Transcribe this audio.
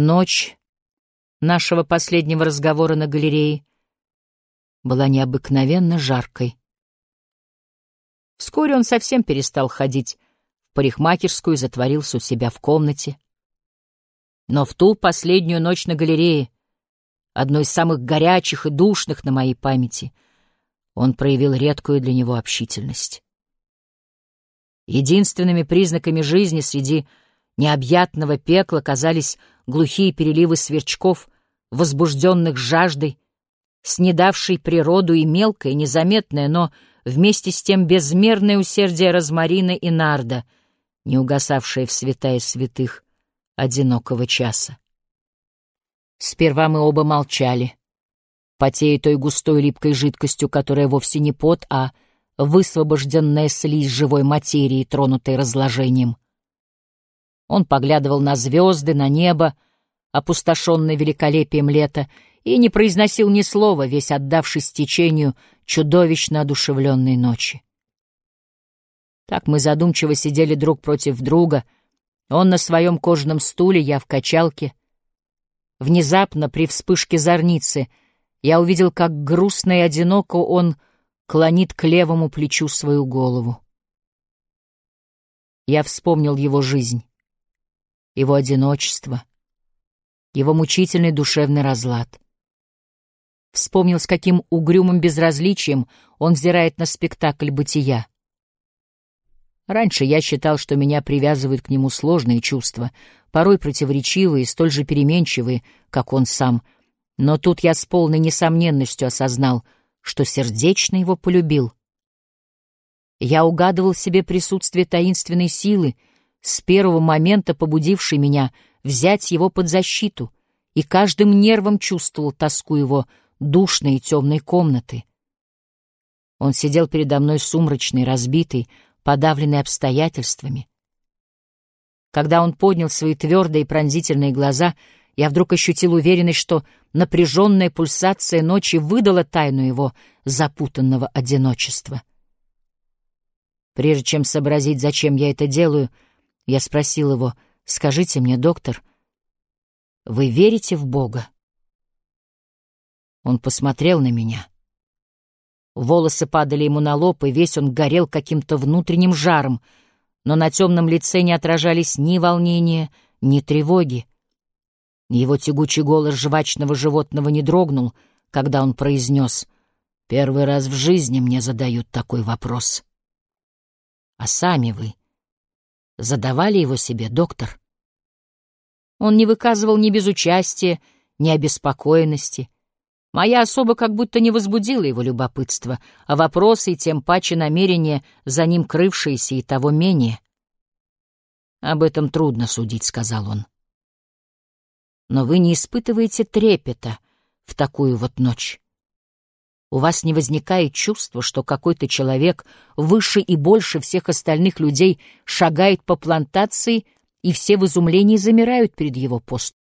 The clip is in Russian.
Ночь нашего последнего разговора на галерее была необыкновенно жаркой. Вскоре он совсем перестал ходить в парикмахерскую и затворился у себя в комнате. Но в ту последнюю ночь на галерее, одной из самых горячих и душных на моей памяти, он проявил редкую для него общительность. Единственными признаками жизни среди необъятного пекла казались глухие переливы сверчков, возбужденных жаждой, снедавшей природу и мелкое, незаметное, но вместе с тем безмерное усердие розмарина и нарда, не угасавшее в святая святых одинокого часа. Сперва мы оба молчали, потея той густой липкой жидкостью, которая вовсе не пот, а высвобожденная слизь живой материи, тронутой разложением. Он поглядывал на звезды, на небо, опустошенное великолепием лета, и не произносил ни слова, весь отдавшись течению чудовищно одушевленной ночи. Так мы задумчиво сидели друг против друга, он на своем кожаном стуле, я в качалке. Внезапно, при вспышке зорницы, я увидел, как грустно и одиноко он клонит к левому плечу свою голову. Я вспомнил его жизнь, его одиночество, его мучительный душевный разлад. Вспомнил, с каким угрюмым безразличием он взирает на спектакль бытия. Раньше я считал, что меня привязывают к нему сложные чувства, порой противоречивые, столь же переменчивые, как он сам. Но тут я с полной несомненностью осознал — что сердечно его полюбил. Я угадывал себе присутствие таинственной силы, с первого момента побудившей меня взять его под защиту, и каждым нервом чувствовал тоску его душной и темной комнаты. Он сидел передо мной сумрачный, разбитый, подавленный обстоятельствами. Когда он поднял свои твердые и пронзительные глаза — я вдруг ощутил уверенность, что напряженная пульсация ночи выдала тайну его запутанного одиночества. Прежде чем сообразить, зачем я это делаю, я спросил его, «Скажите мне, доктор, вы верите в Бога?» Он посмотрел на меня. Волосы падали ему на лоб, и весь он горел каким-то внутренним жаром, но на темном лице не отражались ни волнения, ни тревоги. Его тягучий голос жвачного животного не дрогнул, когда он произнес «Первый раз в жизни мне задают такой вопрос». «А сами вы задавали его себе, доктор?» Он не выказывал ни безучастия, ни обеспокоенности. Моя особа как будто не возбудила его любопытство, а вопросы и тем паче намерения, за ним крывшиеся и того менее. «Об этом трудно судить», — сказал он но вы не испытываете трепета в такую вот ночь. У вас не возникает чувства, что какой-то человек выше и больше всех остальных людей шагает по плантации, и все в изумлении замирают перед его поступью.